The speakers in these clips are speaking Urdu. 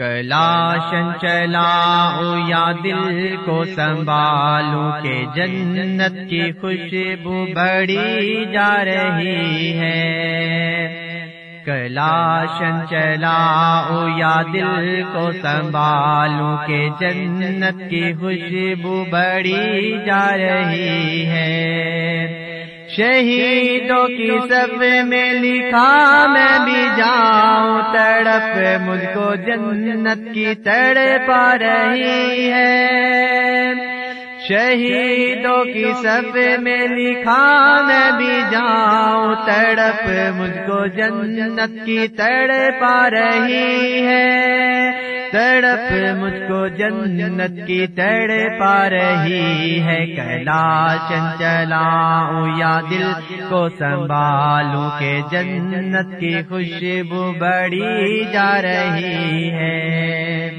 کلاشن چلاؤ یا دل کو سنبھالو کہ جنت کی خوشبو بڑی جا رہی ہے کلاشن چلاؤ یا دل کو سنبھالو کہ جنت کی خوشبو بڑی جا رہی ہے شہیدوں کی سب میں لکھا، میں بھی جاؤں، تڑپ مجھ کو جنت کی تڑ پا رہی ہے۔ شہیدوں کی سب میں لکھا، میں بھی جاؤں، تڑپ مجھ کو جنت کی تڑ پا رہی ہے۔ تڑپ مجھ کو جنت کی تڑ پا رہی ہے، کیلاشن چلاؤں یا دل کو سنبھالوں کہ جنت کی خوشبو بڑی جا رہی ہے۔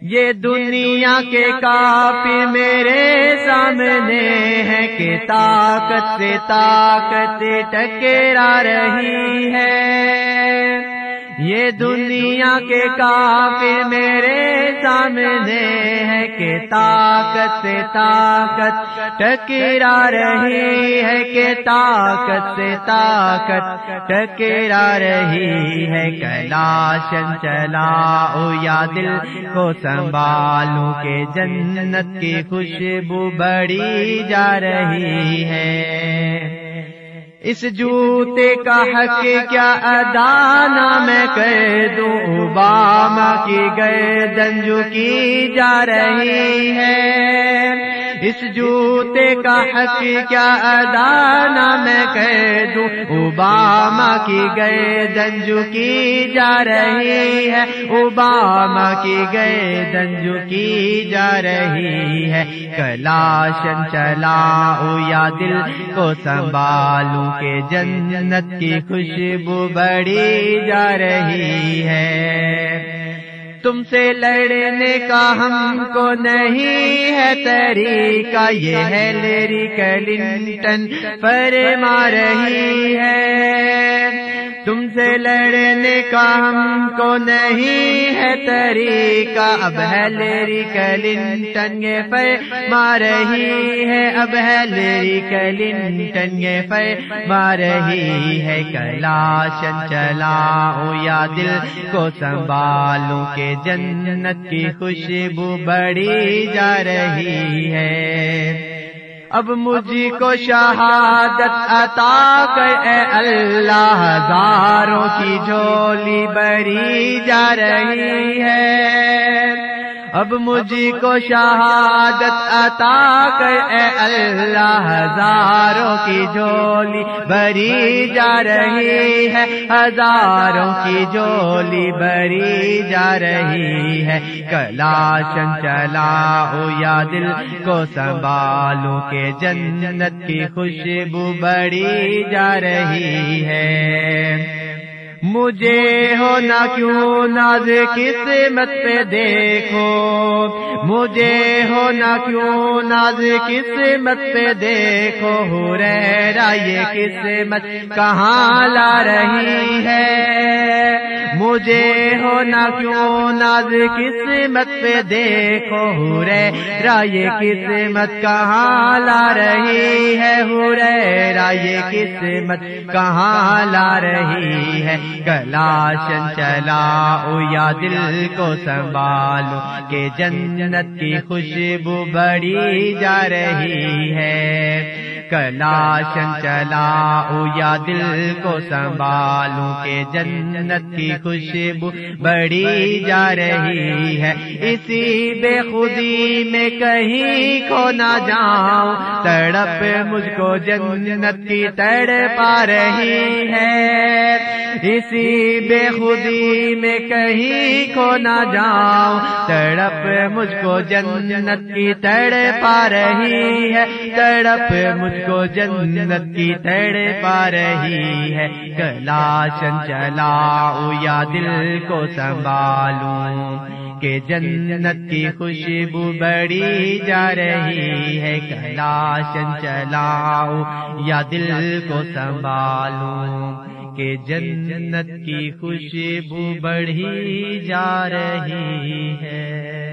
یہ دنیا کے کافی میرے سامنے ہے کہ طاقت سے طاقت ٹکرا رہی ہے۔ یہ دنیا کے کافی میرے سامنے ہے کہ طاقت سے طاقت ٹکرا رہی ہے کہ طاقت سے طاقت ٹکرا رہی ہے کیلاشن چلا او یا دل کو سنبھالوں کہ جنت کی خوشبو بڑی جا رہی ہے اس جوتے کا حق کیا ادانا میں کہہ دوں، اوباما کی گئے دنجو کی جا رہی ہے۔ اس جوتے کا حق کیا ادانا میں کہہ دوں، اوباما کی گئے دنجو کی جا رہی ہے، اوباما کی گئے دنجو کی جا رہی ہے۔ کلاشن چلا یا دل کو سنبھالوں کے جنت کی خوشبو بڑی جا رہی ہے۔ تم سے لڑنے کا ہم کو نہیں ہے طریقہ، یہ ہے لیری کلنٹن، پر رہی ہے۔ تم سے لڑنے کا ہم کو نہیں ہے طریقہ۔ اب ہے لیری کلنٹن یہ پے مار رہی ہے۔ اب ہے لیری کلنٹن یہ پے مارہی ہے۔ کلاشن چلا یا دل کو سنبھالوں کے جنت کی خوشبو بڑی جا رہی ہے۔ اب مجھ کو شہادت عطا کر اے اللہ ہزاروں کی جھولی بڑی جا رہی ہے۔ اب مجھ کو شہادت عطا کر، اے اللہ، ہزاروں کی جولی بری جا رہی ہے۔ ہزاروں کی جولی بری جا رہی ہے۔ کلاشن چلا یا دل کو سنبھالو کے جنت کی خوشبو بڑی جا رہی ہے۔ مجھے ہونا کیوں ناز قسمت پہ دیکھو۔ مجھے ہونا کیوں ناز قسمت پہ دیکھو۔ ہو رہ یہ قسمت کہاں لا رہی ہے؟ مجھے ہونا کیوں ناز قسمت پہ دیکھو ہو رہا یہ قسمت کہاں لا رہی ہے ہو رہا یہ قسمت کہاں لا رہی ہے؟ کلاشن چلا یا دل کو سنبھالو کہ جنت کی خوشبو بڑی جا رہی ہے۔ کلاشن چلا یا دل کو سنبھالوں کے جنت کی خوشبو بڑی جا رہی ہے۔ اسی بے خودی میں کہیں کھو نہ جاؤں۔ تڑپ مجھ کو جنت کی تڑ پا رہی ہے۔ اسی بے خودی میں کہیں کھو نہ جاؤں۔ تڑپ مجھ کو جنت کی تڑ پا رہی ہے۔ تڑپ مجھ کو جنت کی تڑ پا رہی ہے۔ کلاشن چلا یا دل کو سنبھالوں کہ جنت کی خوشبو بڑی جا رہی ہے۔ کلاشن چلاؤ یا دل کو سنبھالوں کے جنت کی خوشبو بڑھی جا رہی ہے۔